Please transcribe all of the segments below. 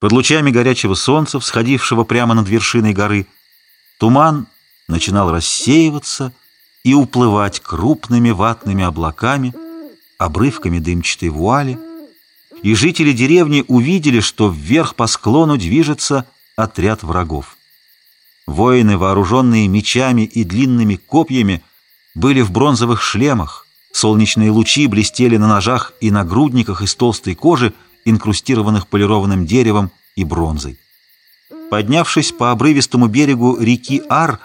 Под лучами горячего солнца, всходившего прямо над вершиной горы, туман начинал рассеиваться и уплывать крупными ватными облаками, обрывками дымчатой вуали, и жители деревни увидели, что вверх по склону движется отряд врагов. Воины, вооруженные мечами и длинными копьями, были в бронзовых шлемах, солнечные лучи блестели на ножах и нагрудниках из толстой кожи, инкрустированных полированным деревом и бронзой. Поднявшись по обрывистому берегу реки Ар,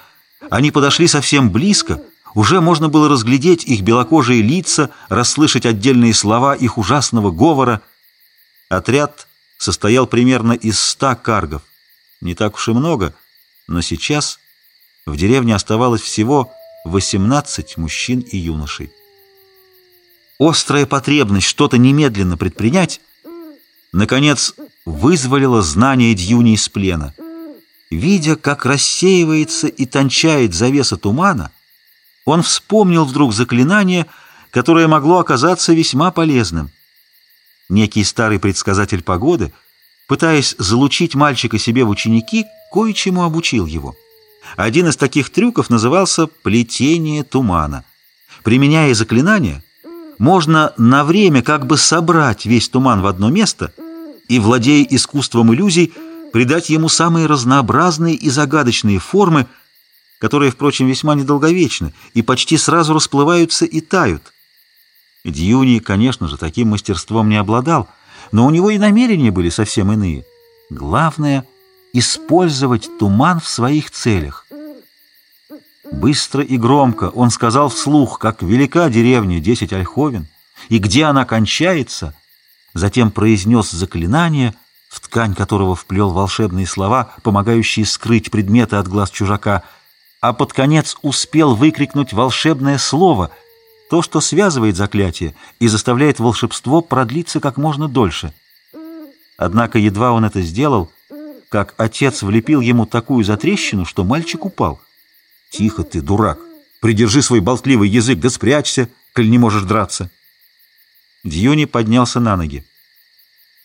они подошли совсем близко, уже можно было разглядеть их белокожие лица, расслышать отдельные слова их ужасного говора. Отряд состоял примерно из ста каргов. Не так уж и много, но сейчас в деревне оставалось всего 18 мужчин и юношей. Острая потребность что-то немедленно предпринять наконец, вызволило знание Дьюни из плена. Видя, как рассеивается и тончает завеса тумана, он вспомнил вдруг заклинание, которое могло оказаться весьма полезным. Некий старый предсказатель погоды, пытаясь залучить мальчика себе в ученики, кое-чему обучил его. Один из таких трюков назывался «плетение тумана». Применяя заклинание, можно на время как бы собрать весь туман в одно место – и, владея искусством иллюзий, придать ему самые разнообразные и загадочные формы, которые, впрочем, весьма недолговечны и почти сразу расплываются и тают. Дьюни, конечно же, таким мастерством не обладал, но у него и намерения были совсем иные. Главное — использовать туман в своих целях. Быстро и громко он сказал вслух, как велика деревня Десять Ольховен, и где она кончается — затем произнес заклинание, в ткань которого вплел волшебные слова, помогающие скрыть предметы от глаз чужака, а под конец успел выкрикнуть волшебное слово, то, что связывает заклятие и заставляет волшебство продлиться как можно дольше. Однако едва он это сделал, как отец влепил ему такую затрещину, что мальчик упал. «Тихо ты, дурак! Придержи свой болтливый язык, да спрячься, коль не можешь драться!» Дьюни поднялся на ноги.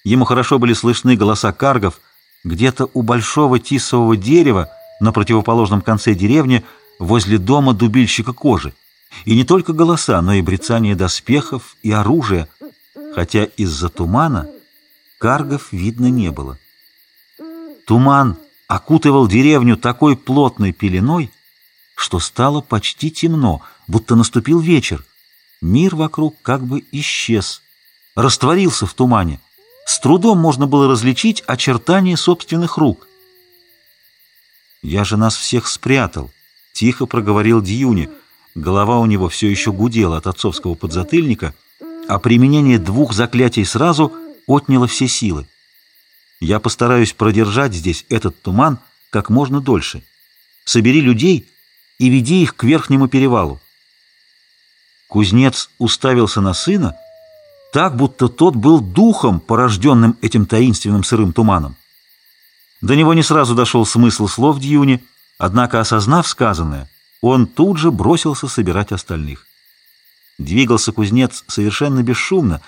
Ему хорошо были слышны голоса каргов. Где-то у большого тисового дерева на противоположном конце деревни возле дома дубильщика кожи. И не только голоса, но и брецание доспехов и оружия, хотя из-за тумана каргов видно не было. Туман окутывал деревню такой плотной пеленой, что стало почти темно, будто наступил вечер. Мир вокруг как бы исчез, растворился в тумане. С трудом можно было различить очертания собственных рук. «Я же нас всех спрятал», — тихо проговорил Дьюни. Голова у него все еще гудела от отцовского подзатыльника, а применение двух заклятий сразу отняло все силы. «Я постараюсь продержать здесь этот туман как можно дольше. Собери людей и веди их к верхнему перевалу. Кузнец уставился на сына, так, будто тот был духом, порожденным этим таинственным сырым туманом. До него не сразу дошел смысл слов Дьюни, однако, осознав сказанное, он тут же бросился собирать остальных. Двигался кузнец совершенно бесшумно,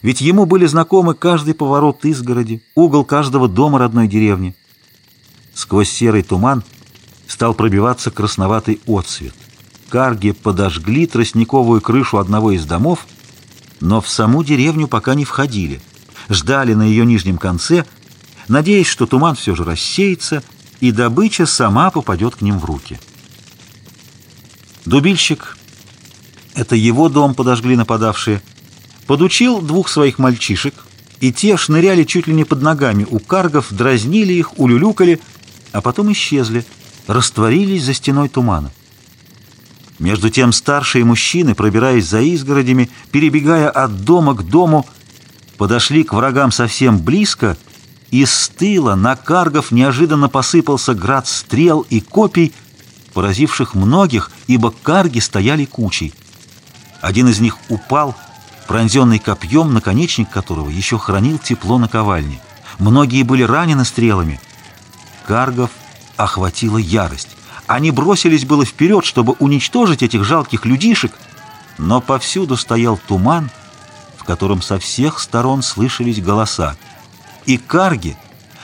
ведь ему были знакомы каждый поворот изгороди, угол каждого дома родной деревни. Сквозь серый туман стал пробиваться красноватый отсвет карги подожгли тростниковую крышу одного из домов, но в саму деревню пока не входили. Ждали на ее нижнем конце, надеясь, что туман все же рассеется, и добыча сама попадет к ним в руки. Дубильщик, это его дом подожгли нападавшие, подучил двух своих мальчишек, и те шныряли чуть ли не под ногами у каргов, дразнили их, улюлюкали, а потом исчезли, растворились за стеной тумана. Между тем старшие мужчины, пробираясь за изгородями, перебегая от дома к дому, подошли к врагам совсем близко, и с тыла на каргов неожиданно посыпался град стрел и копий, поразивших многих, ибо карги стояли кучей. Один из них упал, пронзенный копьем, наконечник которого еще хранил тепло наковальни. Многие были ранены стрелами. Каргов охватила ярость. Они бросились было вперед, чтобы уничтожить этих жалких людишек, но повсюду стоял туман, в котором со всех сторон слышались голоса. И карги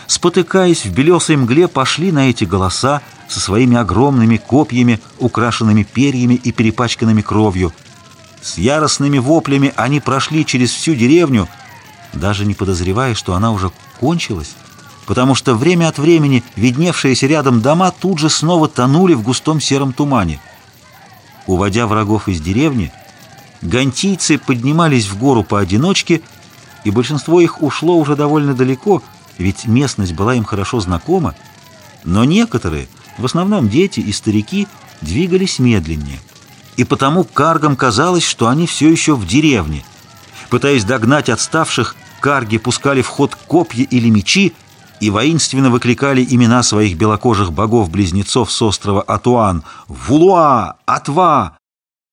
спотыкаясь в белесой мгле, пошли на эти голоса со своими огромными копьями, украшенными перьями и перепачканными кровью. С яростными воплями они прошли через всю деревню, даже не подозревая, что она уже кончилась, потому что время от времени видневшиеся рядом дома тут же снова тонули в густом сером тумане. Уводя врагов из деревни, гантийцы поднимались в гору поодиночке, и большинство их ушло уже довольно далеко, ведь местность была им хорошо знакома, но некоторые, в основном дети и старики, двигались медленнее. И потому каргам казалось, что они все еще в деревне. Пытаясь догнать отставших, карги пускали в ход копья или мечи и воинственно выкликали имена своих белокожих богов-близнецов с острова Атуан «Вулуа! Атва!»